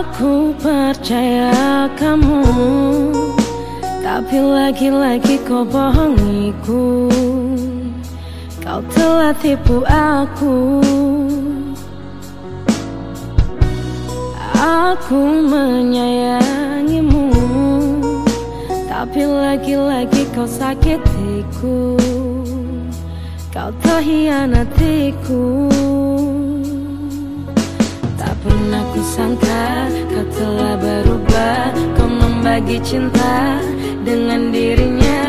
Aku percaya kamu. Tapi lagi-lagi kau bohongiku. Kau telah tipu aku. Aku menyayangimu. Tapi lagi-lagi kau sakitiku. Kau telah hianatiku Tak pernah kusangka kau telah berubah. Kau membagi cinta dengan dirinya.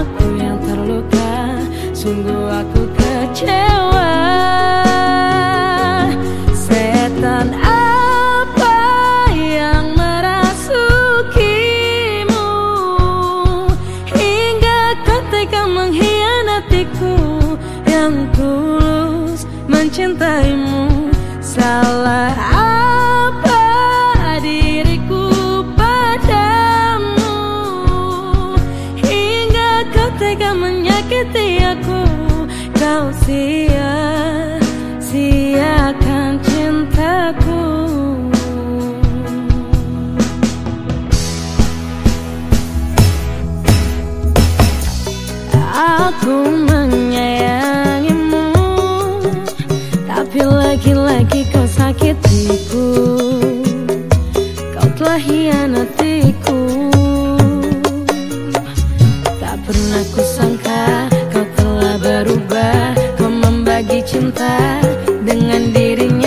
Aku yang terluka. Sungguh aku kecewa. Setan apa yang merasukimu? Hingga kau tega mengkhianatiku Yang tulus mencintaimu Salah Aku menyayangimu. Tapi lagi-lagi kau sakitiku Kau telah hianatiku. Tak pernah kusangka kau telah berubah. Kau membagi cinta dengan dirinya